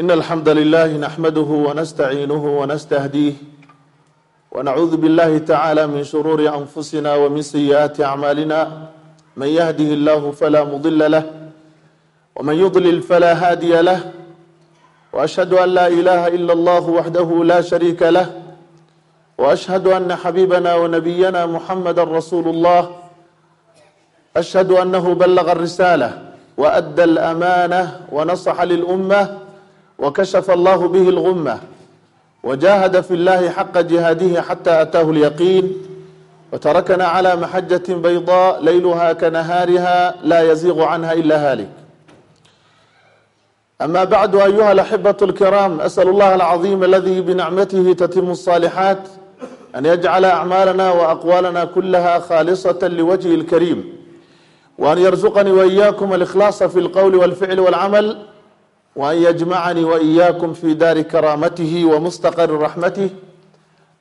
إن الحمد لله نحمده ونستعينه ونستهديه ونعوذ بالله تعالى من شرور أنفسنا ومن سيئات أعمالنا من يهده الله فلا مضل له ومن يضلل فلا هادي له وأشهد أن لا إله إلا الله وحده لا شريك له وأشهد أن حبيبنا ونبينا محمد رسول الله أشهد أنه بلغ الرسالة وأدى الأمانة ونصح للأمة وكشف الله به الغمة وجاهد في الله حق جهاده حتى أتاه اليقين وتركنا على محجة بيضاء ليلها كنهارها لا يزيغ عنها إلا هالك أما بعد أيها الأحبة الكرام أسأل الله العظيم الذي بنعمته تتم الصالحات أن يجعل أعمالنا وأقوالنا كلها خالصة لوجه الكريم وأن يرزقني وإياكم الإخلاص في القول والفعل والعمل وأن يجمعني وإياكم في دار كرامته ومستقر رحمته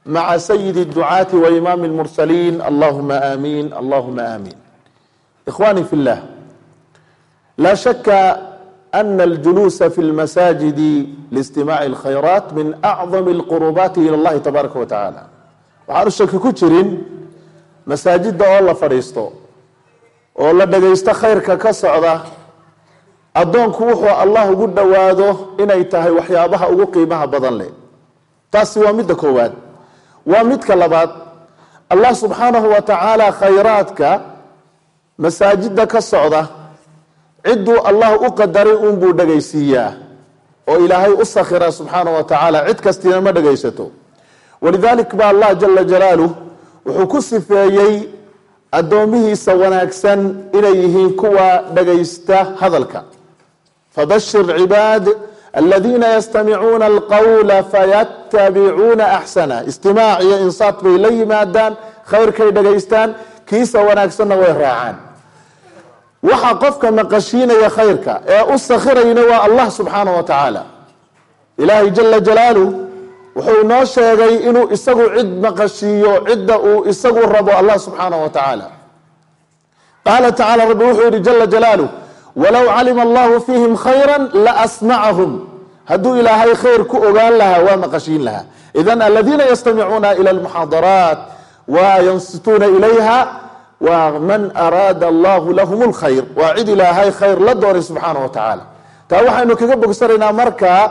مع سيد الدعاة وإمام المرسلين اللهم آمين اللهم آمين إخواني في الله لا شك أن الجلوس في المساجد لاستماع الخيرات من أعظم القربات إلى الله تبارك وتعالى waxaanu shaki ku jirin masaajidda oo la fadhiisto oo la dhagaysto khayrka ka socda addoonku wuxuu allah ugu dhowaado inay tahay waxyaabaha ugu qiimaha badan leh. Taasi waa midda koowaad. Waa midka labaad allah subxaanahu wa tacaala khayraadka masaajidda ka socda cidduu allah u qadaray uunbuu dhagaysiiyaa. Oo ilaahay u sakhira subxaanahu wa tacaala cid kastiina ma dhagaysato. Walidalik ba allah jala jalaaluh wuxuu ku sifeeyey addoomihiisa wanaagsan inay yihiin kuwa dhagaysta hadalka fabashir cibaad aladiina yastamicuuna alqawla fayatabicuuna axsana istimaac iyo insaat bay la yimaadaan khayrkay dhagaystaan kiisa wanaagsanna way raacaan. waxa qofka maqashiinaya khayrka ee u sakhirayna waa allah subxaanah wa tacaala ilaahay jala jalaaluh wuxuu inoo sheegay inuu isagu cid maqashiiyo cidda uu isagu rabo allah subxaanahu wa tacaala qaala tacala rabbi wuxuu yihi jala jalaaluh walow calima allahu fiihim khayra laasmacahum hadduu ilaahay khayr ku ogaan lahaa waa maqashiin lahaa. Idan aladiina yastamicuuna ila almuxaadaraat wa yansituuna ilayha waa man araada allahu lahum lkhayr waa cid ilaahay khayr la doonay subxaanah wa tacaala taa waxaynu kaga bogsanaynaa markaa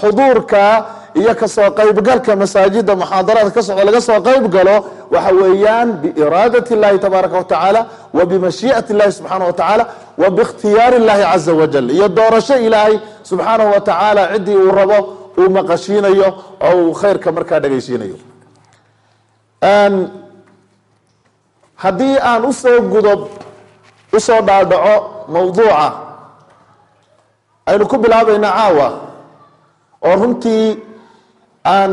xuduurka iyo ka soo qaybgalka masaajida muxaadaraadka ka socda laga soo qayb galo waxa weeyaan biiraadat illahi tabaaraka wa tacaala wa bimashii'ati illahi subxaana wa tacaala wa biikhtiyaari illahi caza wajal iyo doorasho ilaahay subxaanahu wa tacaala ciddii uu rabo uu maqashiinayo oo uu khayrka markaa dhagaysiinayo. Haddii aan u soo gudo u soo dhaadhaco mawduuca aynu ku bilaabayna caawa oo runtii aan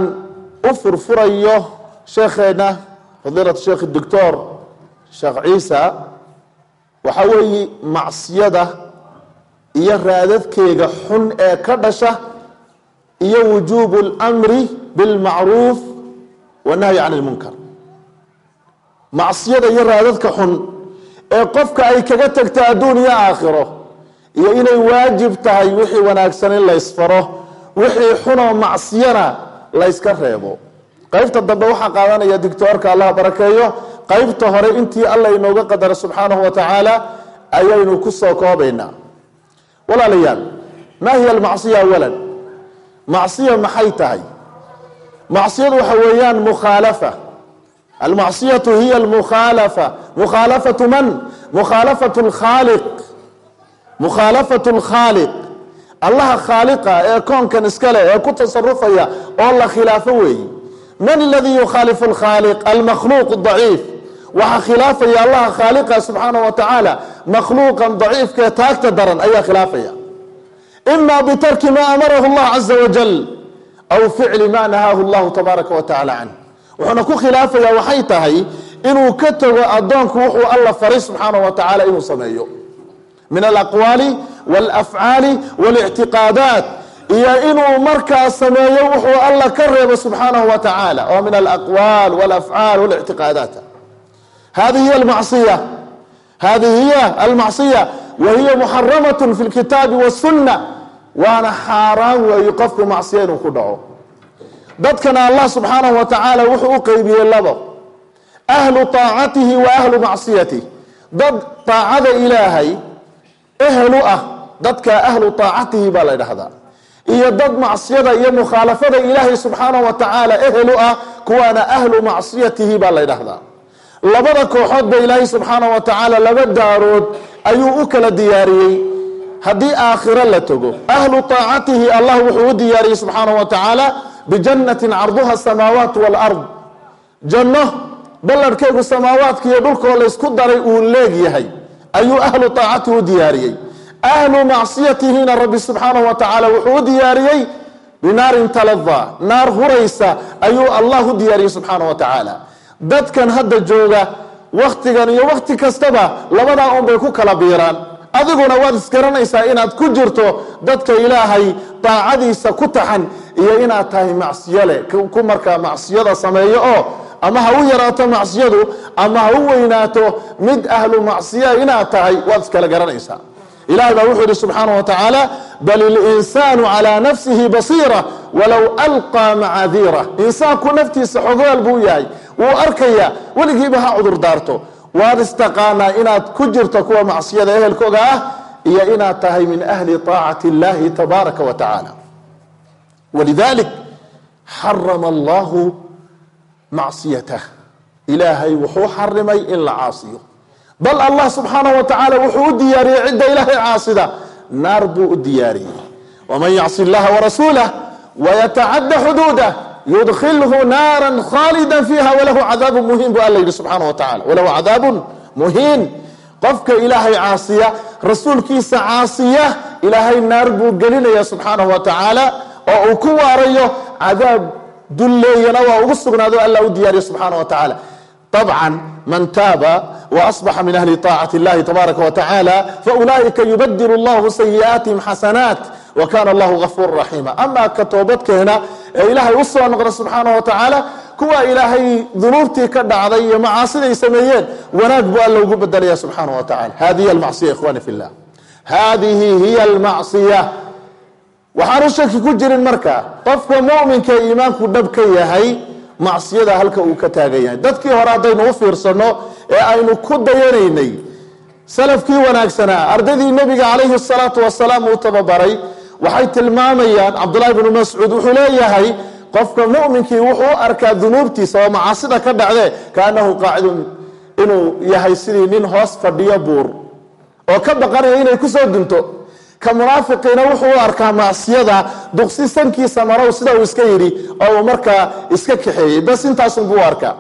u furfurayo sheekheena fadiilat sheekh doctor sheekh ciisa waxa weeye macsiyada iyo raadadkeega xun ee ka dhasha iyo wujuubu اlmri bilmacruuf wanahyi can ilmunkar macsiyada iyo raadadka xun ee qofka ay kaga tagta adduun iyo aakhiro iyo inay waajib tahay wixii wanaagsan in laysfaro wixii xunoo macsiyana layska reebo. Qaybta dambe waxaa qaadanaya dictoorka allah barakeeyo qaybta hore intii alla inooga qadara subxaanahu wa tacaala ayaynu ku soo koobaynaa. Walaalayaal maa hiya almacsiya awalan macsiya maxay tahay? Macsiyadu waxa weeyaan mukhaalafa. Almacsiyatu hiya almukhaalafa mukhaalafatu man? Mukhaalafatu lkhaaliq mukhaalafatu lkhaaliq allaha khaaliqa ee koonkan iskale ee ku tasarufaya oo la khilaafo weeyi man aladii yukhaalifu alkhaaliq almakhluuq daciif waxaa khilaafaya allaha khaaliqa subxaanah wa tacaala makhluuqan daciifkaee taagta daran ayaa khilaafaya. Ima bitarki ma amarahu allah caza wajal aw ficli ma nahaahu llahu tabaaraka wa tacala canh wuxuuna ku khilaafaya waxay tahay inuu ka tago addoonku wuxuu alla faray subxaanah wa tacaala inuu sameeyo. Min alaqwaali walafcaali walictiqaadaat iyo inuu markaa sameeyo wuxuu alla ka reebo subxaanahu wa tacaala oo min alaqwaal walafcaal walictiqaadaat hadihi hiy almacsiya hadihi hiya almacsiya wa hiya fi lkitaabi wasunna waana xaaraan weeye qofku macsiya inuu ku dhaco dadkana allah subxaanahu wa tacaala wuxuu u qeybiyey labo ahlu taacatihi wa ahlu macsiyatih dad taacada ilaahay ehelu ah dadka ahlu taacatihi baa la dhahdaa iyo dad macsiyada iyo mukhaalafada ilaahay subxaanahu wa tacaala ehelu ah kuwaana ahlu macsiyatihi baa la dhahdaa labada kooxood ba ilaahay subxaanahu wa tacaala laba daarood ayuu u kala diyaariyey. Haddii aakhiro la togo ahlu taacatihi allah wuxuu u diyaariyey subxaanahu wa tacaala bijannatin carduha asamaawaat waalard janno ballarhkeegu samaawaadka iyo dhulkoo laysku daray uu leeg yahay ayuu ahlu taacatihi u diyaariyey. Ahlu macsiyatihina rabbi subxaanahu wa tacaala wuxuu u diyaariyey binaarin talada naar huraysa ayuu allah u diyaariyey subxaanahu wa tacaala. Dadkan hadda jooga wakhtigan iyo wakhti kastaba labadaa un bay ku kala biiraan. Adiguna waad isgaranaysaa inaad ku jirto dadka ilaahay daacadiisa ku taxan iyo inaad tahay macsiyole ku markaa macsiyada sameeyo oo ama ha u yaraato macsiyadu ama ha u weynaato mid ahlu macsiya inaad tahay waad iskala garanaysaa. Ilahay baa wuxuu yihi subxaana wa tacaala bal ilinsaanu calaa nafsihi basiira walow alqaa macaadiira insaanku naftiisa xogoal buu yahay. Wuu arkayaa weligiiba ha cudur daarto. Waad istaqaanaa inaad ku jirto kuwa macsiyada ehelkooga ah iyo inaad tahay min ahli taacati illahi tabaaraka wa tacaala. Walidalik xarama allahu macsiyatah ilaahay wuxuu xarimay in la caasiyo. Bal allah subxaanahu wa tacaala wuxuu u diyaariyey cidda ilaahay caasida. Naar buu u diyaariyey. Waman yacsi illaha warasuulah wayatacadda xuduudah yudkhilhu naara khaalida fiiha walahu cadaabun muhiin buu alla yidhi subxaana wa tacala walahu cadaabun muhiin. Qofka ilaahay caasiya rasuulkiisa caasiya ilaahay naar buu gelinaya subxaanahu wa tacaala oo uu ku waarayo cadaab dulleeyana waa ugu sugnaado alla u diyaariya subxaana wa tacaala طبعا من تاب وأصبح من أهل طاعة الله تبارك وتعالى فأولئك يبدل الله سيئاتهم حسنات وكان الله غفور رحيما أما كتوبتك هنا إلهي وصوى نقر سبحانه وتعالى كوا إلهي ذنوبتي كدعضي معاصي سميين ونقبو أن لو بدل يا سبحانه وتعالى هذه المعصية إخواني في الله هذه هي المعصية waxaan u shaki ku jirin marka qofka muminka iimaanku dhabka yahay macsiyada halka uu ka taagan yahay. Dadkii hore haddaynu u fiirsano ee aynu ku dayanaynay salafkii wanaagsanaa ardaydii nebiga calayhi salaatu wasalaam uu tababaray waxay tilmaamayaan cabdullahi bnu mascuud wuxuu leeyahay qofka muminkii wuxuu arkaa dunuubtiisa oo macaasida ka dhacdee kaanahu qaacidun inuu yahay sidii nin hoos fadhiyo buur oo ka baqanaya inay ku soo dunto ka munaafiqiina wuxuu u arkaa macsiyada duqsi marow sida uu iska yidhi oo uu markaa iska kaxeeyey. Bas intaasunbuu u arkaa.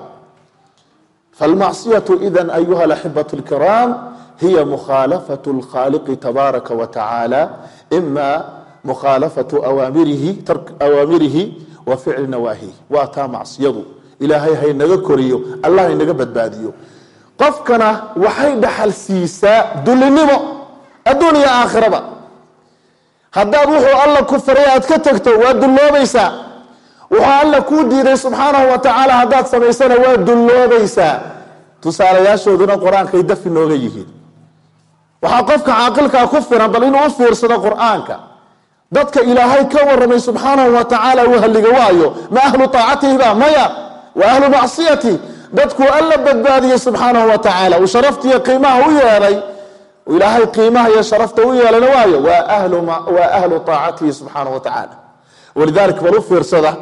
Falmacsiyatu idan ayuha alaxibatu lkiraam hiya mukhaalafatu lkhaaliqi tabaaraka wa tacaala ima mukhaalafatu awaamirihi wa ficli nawaahi. Waa taa macsiyadu ilaahay haynaga koriyo allah haynaga badbaadiyo. Qofkana waxay dhaxal siisaa dullinimo adduun iyo aakhiraba haddaad wuxuu alla ku faray aad ka tagto waa dulloobaysaa. Wuxuu alla kuu diiday subxaanahu wa tacaala haddaad samaysana waa dulloobaysaa. Tusaalayaashooduna qur'aankay dafi nooga yihiin. Waxaa qofka caaqilkaa ku firan bal inuu u fiirsado qur'aanka. Dadka ilaahay ka waramay subxaanahu wa tacaala uu halliga waayo ma ahlu taacatihiba maya wa ahlu macsiyati dadkuu alla badbaadiyey subxaanahu wa tacaala uu sharaftiiyo qiimaha u yeelay ilaahay qiimaha iyo sharafta u yeelana waayo waa ahlu taacatihi subxaanahu wa tacaala. Walidalik bal u fiirsada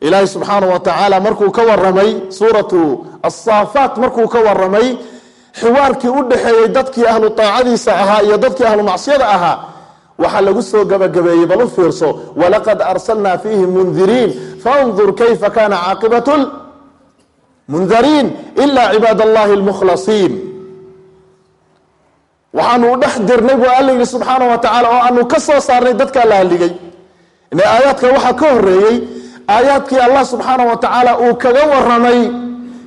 ilaahay subxaanahu wa markuu ka waramay suuratu asaafaat markuu ka waramay xiwaarkii u dhexeeyey dadkii ahlu taacadiisa ahaa iyo dadkii ahlu macsiyada ahaa waxaa lagu soo gabagabeeyey bal u fiirso walaqad arsalnaa fiihim mundiriin fandur kayfa kana caaqibatu mundariin ila cibaad allahi lmukhlasiin waxaanu dhex dirnay buu alla yidhi subxaana wa tacaala oo aanu ka soo saarnay dadkaa la halligay. Ine aayaadka waxaa ka horeeyey aayaadkii allah subxaana wa tacaala uu kaga waramay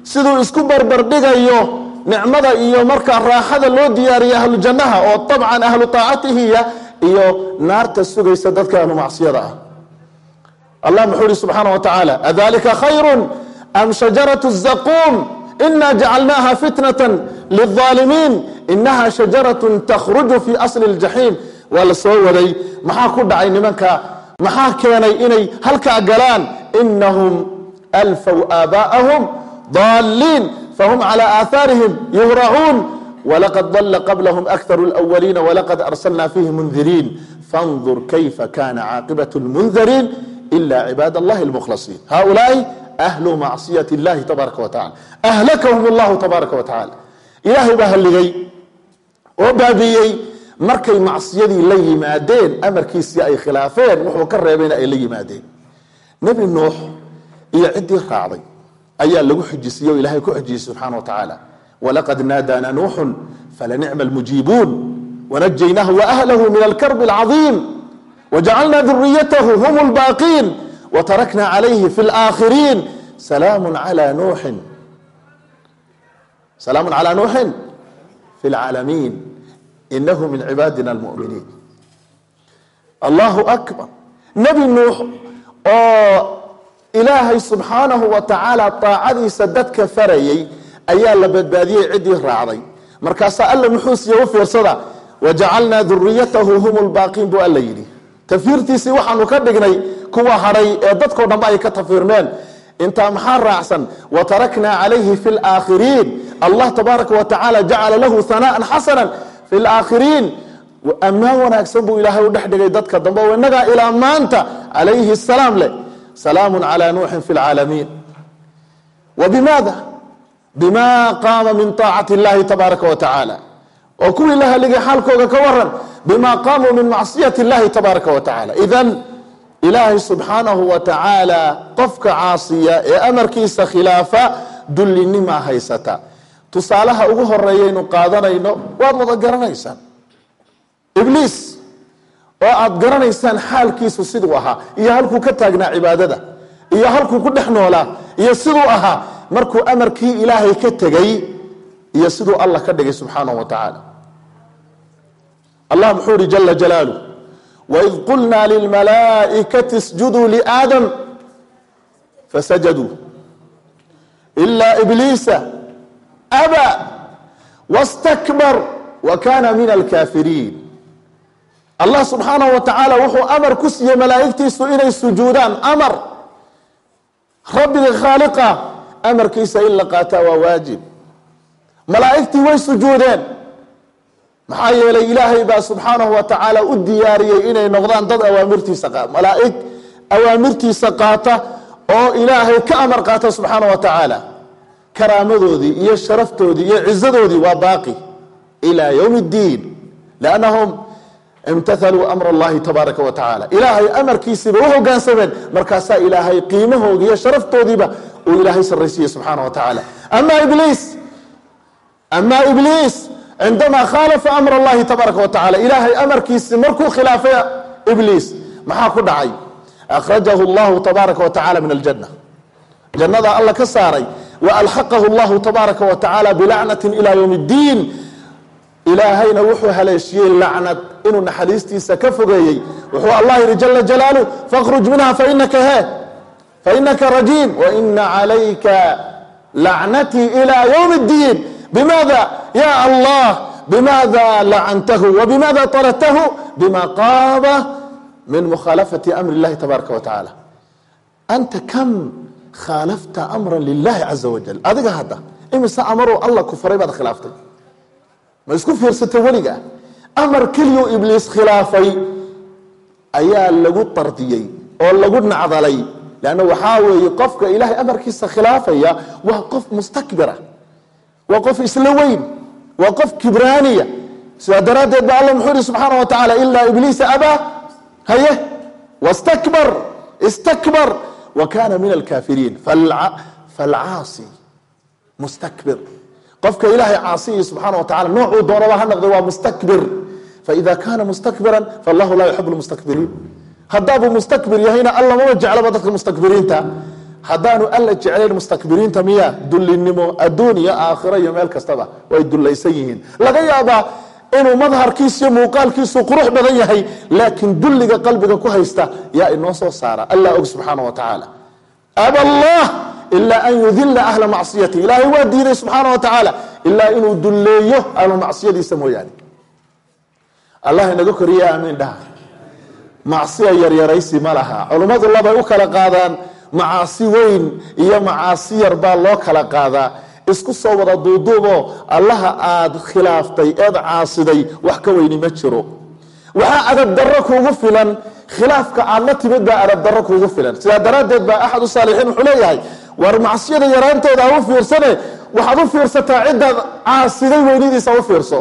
siduu isku barbardhigayo nicmada iyo markaa raaxada loo diyaariyay ahlu jannaha oo dabcan ahlu taacatihiya iyo naarta sugaysa dadka ahlu macsiyada ah. Allah muxuu ihi subxaana wa tacaala adalika khayru am shajaratu zaquum ina jacalnaha fitnata lilظaalimiin inaha shajarat takhruju fi asli اljaxiim waa la soo waday maxaa ku dhacay nimanka maxaa keenay inay halkaa galaan inahum alfaw aabaa'ahum daaliin fahum calى aahaarihim yuhracuun walaqad dala qablahum akharu اlأwaliina walaqad arsalna fiihi mundiriin fandur kayfa kana caaqibaة اlmundariin ila cibaad allahi اlmukhlasiin haulaai ahlu macsiyat illaahi tabaaraka watacala ahlakahum allahu tabaaraka watacaala ilaahay baa halligay oo baabiiyey markay macsiyadii la yimaadeen amarkiisii ay khilaafeen wuxuu ka reebayna ay la yimaadeen nebi nuux iyo ciddii raacday ayaa lagu xujisiiye oo ilahay ku xujiyey subxana wa tacaala walaqad naadana nuuxun falanicma almujiibuun wanajaynaahu waahlahu min alkarbi alcaiim wajacalna duriyatahu hum lbaaqiin watarakna calayhi fi laakhiriin salaamu cala nuuxin salaamu calaa nuuxin fi lcaalamiin inahu min cibaadina almuminiin allahu akbar. Nebi nuux oo ilaahay subxaanahu wa tacaala daacadiisa dadka farayay ayaa la badbaadiyey ciddii raacday. Markaasaa alla muxuu siiye u fiirsada wajacalnaa duriyatahu hum lbaaqiin buu alla yidhi tafiirtiisii waxaanu ka dhignay kuwa hadhay ee dadkao dhanba ay ka tafiirmeen intaa maxaa raacsan? Wataraknaa calayhi fi laakhiriin allah tabaaraka wa tacaala jacala lahu hanaan xasana fi laakhiriin ammaan wanaagsan buu ilaahay u dhex dhigay dadka dambe oo innagaa ilaa maanta calayhi salaam leh. Salaamu calaa nuuxin fi lcaalamiin wa bimaada bima qaama min taacati illahi tabaaraka wa tacaala oo kuwii la haligay xaalkooga ka waran bima qaamuu min macsiyati illahi tabaaraka wa tacala idan ilaahay subxaanahu wa tacaala qofka caasiya ee amarkiisa khilaafa dullinimaa haysata. Tusaalaha ugu horeeyaynu qaadanayno waad wada garanaysaan. Ibliis oo aad garanaysaan xaalkiisu siduu ahaa iyo halkuu ka taagnaa cibaadada iyo halkuu ku dhex noolaa iyo siduu ahaa markuu amarkii ilaahay ka tegay iyo siduu allah ka dhigay subxaanahu wa tacaala allah muxuu ihi jala jalaalu waid qulnaa lilmalaa'ikati isjuduu liaadam fasajaduu ila ibliisa aba wastakbar wa kana min alkaafiriin allah subxaanahu wa tacaala wuxuu amar ku siiyey malaa'igtiisu inay sujuudaan. Amar rabbiga khaaliqa amarkiisa in la qaataa waa waajib. Malaa'igtii way sujuudeen maxaa yeelay ilaahay baa subxaanahu wa tacaala u diyaariyey inay noqdaan dad awaamirtiisa malaa'ig awaamirtiisa qaata oo ilaahay ka amar qaata subxaana wa tacaala karaamadoodii iyo sharaftoodii iyo cizadoodii waa baaqi. Ila ywm اddiin liannahum imtathaluu amr allahi tabaaraka wa tacala ilaahay amarkiisiiba u hogaansameen markaasaa ilaahay qiimahoodii iyo sharaftoodiiba uu ilaahay saraysiiyey subxaana wa tacaala ama ibliis! Ama ibliis cindamaa khaalafa amr allahi tabaaraka wa tacala ilaahay amarkiisi markuu khilaafay ibliis maxaa ku dhacay akhrajahu llahu tabaaraka wa min aljana jannada alla ka saaray wa alxaqahu llahu tabaaraka wa tacaala bilacnati ila ywm اddiin ilaahayna wuxuu haleeshiyey lacnad inuu naxariistiisa ka fogeeyey wuxuu allah yihi jala jalaalu fakhruj minha fainaka he fainaka rajiim waina calayka lacnatii ila ywm اddiin bimada allah bimada lacantahu wbimada taradtahu bima qaaba min mukhaalafati amri اllahi tabaaraka wa tacaala anta kam khaalafta amra lilahi caza wajal adiga hadda imise amaruu alla ku faray baad khilaaftay ma isku fiirsatay weliga amar keliyo ibliis khilaafay ayaa lagu dardiyey oo lagu nacdalay leanna waxaa weeye qofka ilaahay amarkiisa khilaafaya waa qof mustakbira waa qof isla weyn waa qof kibraaniya. Sidaa daraaddeed ba alla muxuu ihi subxaana wa tacaala ilaa ibliisa abaa haye wastakbar istakbar wa kana min alkaafiriin falcaasi mustakbir. Qofka ilaahay caasiyi subxaana wa tacala noocuu doonaba ha noqday waa mustakbir. Faida kana mustakbiran fallahu laa yuxib lmustakbiriin haddaabuu mustakbir yahayna alla mama jeclaba dadka mustakbiriinta haddaanu alla jeclayn mustakbiriinta miya dullinimo adduun iyo aakhiro iyo meel kastaba way dullaysan yihiin. Laga yaabaa inuu madharkiis iyo muuqaalkiisu qurux badan yahay laakiin dulliga qalbiga ku haysta yaa inoo soo saara. Allah og subxaana wa tacaala. Aba ilaa an yudila ahla macsiyati ilaahay waa diiday subxaana wa tacaala. Ilaa inuu dulleeyo ahlu macsiyadiisa mooyaane. Allah inaga koriya aamiin dhaha. Macsiya yaryaraysi ma laha. Culummadu labay u kala qaadaan macaasi weyn iyo macaasi yar baa loo kala qaadaa. Isku soo wada duuduuboo allaha aad khilaaftay eed caasiday wax ka weyni ma jiro. Waxaa adab darro kuugu filan khilaafka aad la timid baa adab darro kuugu filan. Sidaa daraaddeed baa axad u saalixiin wuxuu leeyahay war macsiyada yaraanteeda ha u fiirsane waxaad u fiirsataa ciddaad caasiday weynidiisa u fiirso.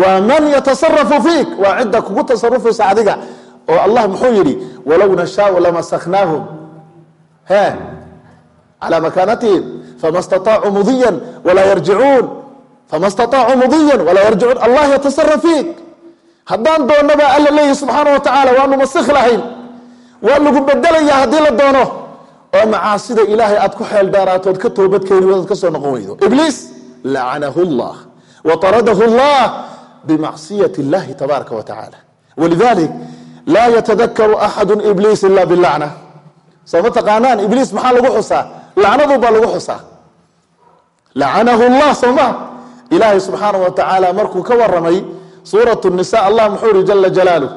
Waa man yatasarafu fiik. Waa cidda kugu tasarufaysa adiga oo allah muxuu yidhi walow nashaau lamasaknaahum he calaa makaanatihim fama staطaacuu mudiyan walaa yarjicuun fama staطaacuu mudiyan walaa yarjicuun allah yatasaraf fiik haddaan doonnaba alla leeyahi subxaana wa tacaala waanu masikh lahayn waa lagu bedelaya haddii la doono oo macaasida ilaahay aad ku xeel dheeraatood ka toobadkeeni wadaad ka soo noqon weydo ibliis lacanahu llah wa taradahu llah bimacsiyati اllahi tabaaraka wa tacaala walidalik laa yatadakaru axadu ibliis ila bilacna soo ma taqaanaan? Ibliis maxaa lagu xusaa? Lacnadu baa lagu xusaa. Lacanahu llah soo ilaahay subxaana wa tacaala markuu ka waramay suurat nisa allah muxuu ihi jala jalaaluh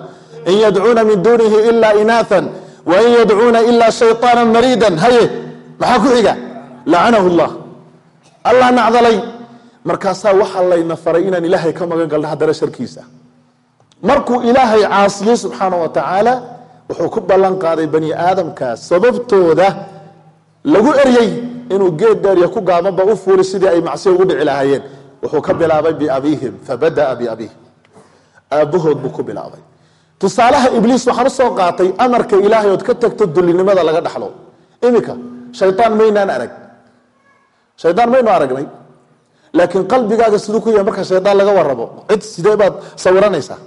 in yadcuuna min dunihi ila inaathan wain yadcuuna ila shayطaana mariidan. Haye maxaa ku xiga? Lacanahu llah allah nacdalay. Markaasaa waxaa layna faray inaan ilaahay ka magan galno haddana sharkiisa. Markuu ilaahay caasiyey subxaana wa tacaala wuxuu ku ballan qaaday bani aadamkaas sababtooda lagu eryey inuu geed dheerya ku gaabanba u fuuli sidii ay macsiya ugu dhici lahaayeen. Wuxuu ka bilaabay biabiihim fabadaa biabiihim aabbahood buu ku bilaabay. Tusaalaha ibliis waxaan u soo qaatay amarka ilaahay ood ka tagto dullinimada laga dhaxlo. Iminka shaytaan maynaan arag. Shaydaan maynu aragnay. Laakiin qalbigaaga siduu ku yahay marka shaydaan laga warabo cid sidee baad sawiranaysaa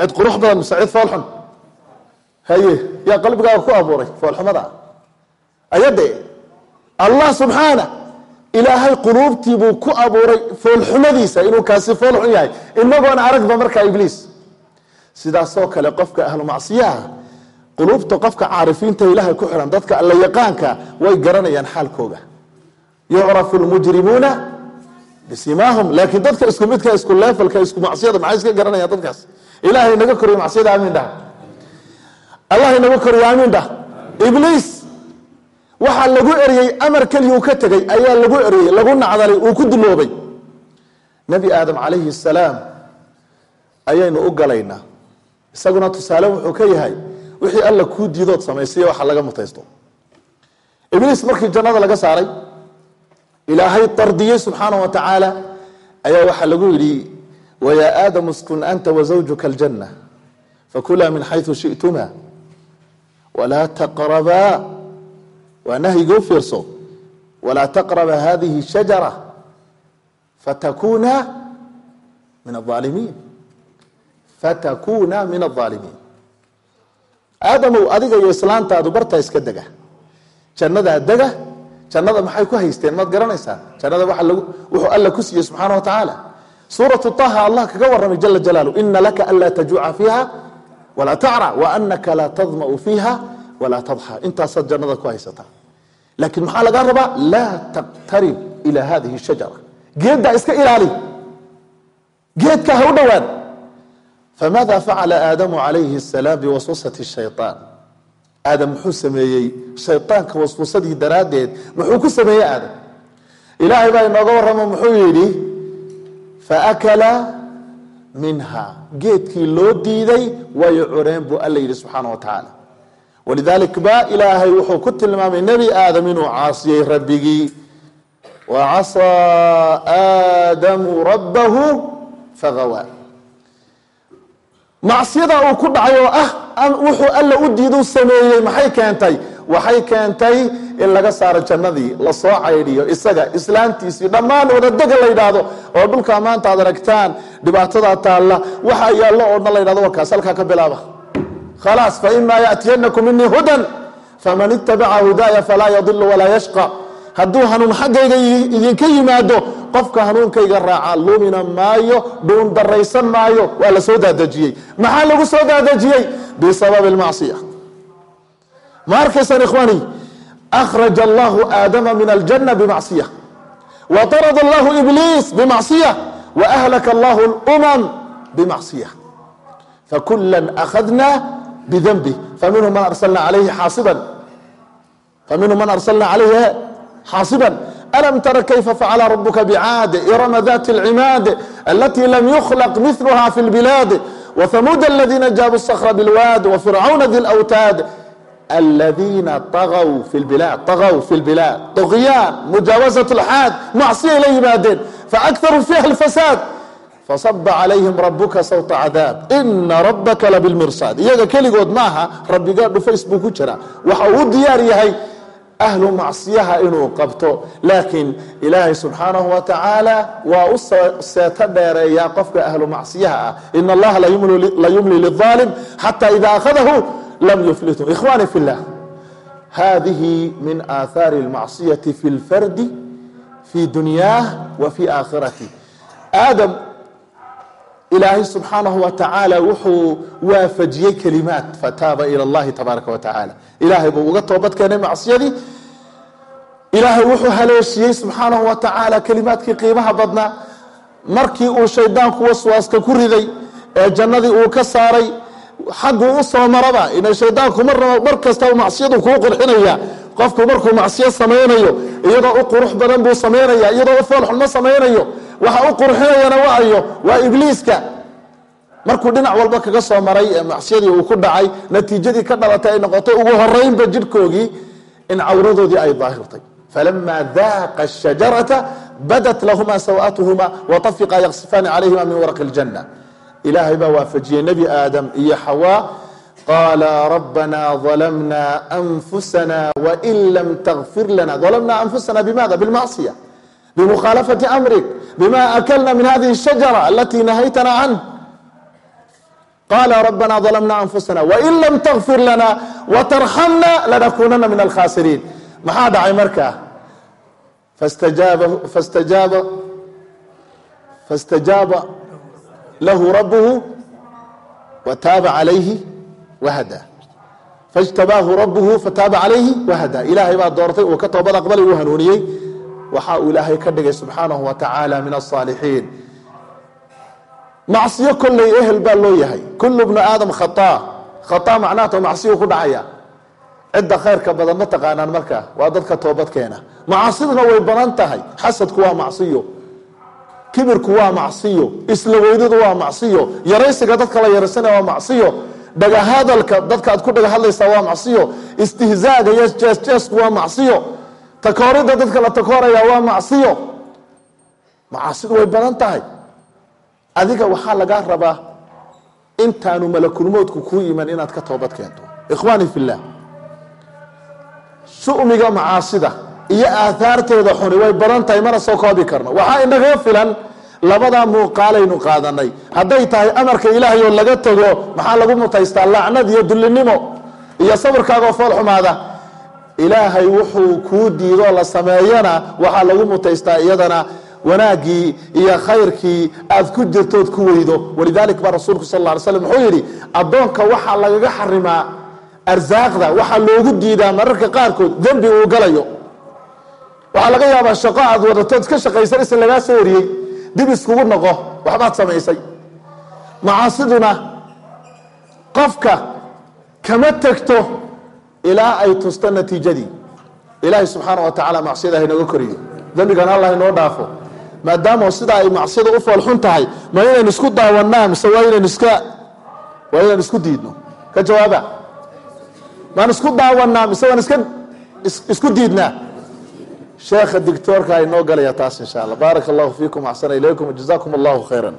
cid qurux badan mise cid foolxun haye yaa qalbigaaga ku abuuray foolxumada? Ayade allah subxaana ilaahay quluubtiibuu ku abuuray foolxumadiisa inuu kaasi foolxun yahay. Inagoona aragba markaa ibliis. Sidaasoo kale qofka ahlu quluubta qofka caarifiinta ilaahay ku xihan dadka alla way garanayaan xaalkooga yucrafu lmujrimuuna bisimaahum laakiin dadka isku midka isku leefalka isku macsiyada maxay iska garanayaan dadkaas? Ilaahay naga koriyo macsiyada amiin dhah allah amiin dhah ibliis waxaa lagu eryey amar keliguu ka tegay ayaa lagu eryey lagu nacdalay uu ku duloobay. Nebi aadam calayhi salaam ayaynu u galaynaa isaguna tusaale wuxuu ka yahay wixii alla kuu diidood samaysay waxa laga mutaysto. Ibliis markii jannada laga saaray ilaahay dardiyey subxaana wa tacaala ayaa waxaa lagu yidhi wayaa aadamu skun anta wazawjuka aljanna fakulaa min xayثu shi'tuma walaa taqrabaa waa nahyiga u fiirso walaa taqraba hadihi shajara fatakuna min aalimiin fatakuna min aaalimiin aadamow adiga iyo islaantaadu bartaa iska dega jannadaa dega jannada maxay ku haysteen? Maad garanaysaa? Jannada wuxuu alla ku siiyey subxaana wa tacaala suuratu taha allah kaga waramay jala jalaalu ina laka anlaa tajuuca fiiha walaa tacra waanaka laa tadma'u fiiha walaa tadxa intaasaad jannada ku haysataa. Laakiin maxaa lagaa rabaa? Laa taqtarib ila hadihi shajara. Geeddaa iska ilaali. Geedka ha u dhowaan. Famaada facala aadamu calayhi asalaam biwaswasati shayطaan aadam muxuu sameeyey shayطaanka waswasadii daraaddeed. Muxuu ku sameeyey aadam? Ilaahay baa inooga warramo muxuu yidhi faakala minha. Geedkii loo diiday way cureen buu alla yidhi subxaana wa tacaala. Walidalik ba ilaahay wuxuu ku tilmaamay nebi aadam inuu caasiyey rabbigii. Wa casaa aadamu rabbahu fagawaa. Macsiyada uu ku dhacay oo ah wuxuu alla u diiduu sameeyey maxay keentay? Waxay keentay in laga saaro jannadii la soo caydhiyo isaga islaantiisii dhammaan wadadega la yidhaahdo oo dhulkaa maanta aad aragtaan dhibaatadaa taalla waxa yaallo oo dhan la yidhahdo wakaas halkaa ka bilaaba. Khalaas faima yaatiyanakum minii hudan faman itabaca hudaaya falaa yadilu walaa yashqa. Hadduu hanuun xaggayga idinka yimaado qofka hanuunkayga raaca lumina maayo dhuun daraysan maayo waa la soo daadejiyey maxaa lagu soo daadejiyey bisababi lmacsiya ma arkaysaan ikhwaani akhraja allahu aadama min aljanna bimacsiya wa tarada allahu ibliis bimacsiya wa ahlaka allahu lumam bimacsiya fakula akhadna bidanbih faminhum man arsalna alayhi xaasiban faminhum man arsalna calayhi xaasiban alam tara kayfa facala rabuka bcaad irama dati اlcimaad alati lam yukhlaq miluha fi اlbilaad wthamuud aladina jaabu skra bilwaad wfircawna di lawtaad aladina طagw fi lbilaad طagw fi lbilaad طغyaan mujaawazaة اlxaad macsiyay la yimaadeen faakharuu fiha اlfasaad fasaba calayhim rabuka sawta cadaab ina rabaka labilmirsaad iyaga keligood maaha rabbiga dhufays buu ku jira waxa uu u diyaar yahay ahlu macsiyaha inuu qabto laakiin ilaahay subxaanahu wa tacaala waa u seeto dheereeyaa qofka ahlu macsiyaha ah ina allaha la yumli liلظaalim xata ida akhadahu lam yuflitu ikhwani fi llah hadihi min aathaari اlmacsiyati fi اlfardi fi dunyaah wa fi aakhirati aadam ilaahay subxaanahu wa tacaala wuxuu waafajiyey kelimaad fataaba ila اllahi tabaaraka wa tacaala ilaahay buu uga toobad keenay macsiyadii ilaahay wuxuu haleeshiyey subxaanahu wa tacaala kelimaadkii qiimaha badnaa markii uu shaydaanku waswaaska ku riday ee jannadii uu ka saaray xagguu u maraba ina shaydaanku marnaba mar kastaba macsiyadu kuu qurxinaya. Qofku markuu macsiyo samaynayo iyadoo u qurux badan buu samaynaya iyadoo u foolxun ma samaynayo waxa u qurxinayana waayo waa ibliiska. Markuu dhinac walba kaga soo maray ee macsiyadii uu ku dhacay natiijadii ka dhalatay ay noqotay ugu horeynba jidhkoogii in cawradoodii ay daahirtay. Falama daaqa shajarata badat lahuma sawatuhuma watafiqa yaksifaani calayhima min waraqi اljanna ilaahay baa waafajiyey nebi aadam iyo xawaa qaala rabbana dalamna anfusana wain lam takfir lana. Dalamna anfusana bimada bilmacsiya bimukhaalafati amrik. Bima akalna min hadihi shajara alati nahaytana can qaala rabbana dalamna anfusana wain lam takfir lana watarxamna lanakunana min alkhasiriin maxaa dhacay markaa fastajaaba fastajaaba fastajaaba lahu rabuhu wataaba alayhi wahada. Fajtabaahu rabuhu fataaba alayhi wahada. Ilaahay baa doortay uu ka toobad aqbalay uu hanuuniyey. Waxa uu ilaahay ka dhigay subxaanahu watacaala min asaalixiin macsiyo kolley ehel baa loo yahay. Kullu bnu aadam khaaa khaaa macnahato macsiyu ku dhacaya. Cidda khayrka badan ma taqaanaan markaa waa dadka toobadkeena. Macasiduna way badan tahay. Xasadku waa macsiyo kibirku waa macsiyo isla waa macsiyo yaraysiga dadka la yaraysanaya waa macsiyo dhagahadalka dadka aad ku dhagahadlaysaa waa macsiyo istihzaaga iyo jeesjeesku waa macsiyo takooridda dadka la takooraya waa macsiyo. Macaasidu way badan tahay. Adiga waxaa lagaa rabaa intaanu malakulmoodku kuu iman inaad ka toobad keento. Ikhwaani fillah. Shumiga macaasida iyo aahaarteeda xuni way badan tahay mana soo koobi karno. Waxaa inaga filan labadaa muuqaalaynu qaadanay. Hadday tahay amarka ilaahay oo laga tego maxaa lagu mutaystaa? Lacnad iyo dullinimo iyo sawirkaagoo fool xumaada ilaahay wuxuu kuu diidoo la sameeyana waxaa lagu mutaystaa iyadana wanaaggii iyo khayrkii aad ku jirtood ku weydo. Walidalik baa rasuulku sal lla alay slam wuxuu yidhi addoonka waxaa lagaga xarimaa arsaaqda waxaa loogu diidaa mararka qaarkood dembi uu galayo waxaa laga yaabaa shaqo aad wadatood iska shaqaysanaysa lagaa soo wariyey dib iskugu noqo waxbaad samaysay. Macaasiduna qofka kama tegto ilaa ay tusto natiijadii. Ilaahay subxaana wa tacaala macsiyada haynaga koriyo. Dembigana allah inoo dhaafo. Maadaama sidaa ay macsiyada u foolxun tahay ma inaynu isku daawanaa mise waa inaynu iska waa inaynu isku diidno? Ka jawaaba. Maan isku daawanaa mise waan iska isku diidnaa sheekha dictoorka inoo galaya taas insha allah. Baaraka allahu fiikum axsana ilaykum jazakum allahu khayra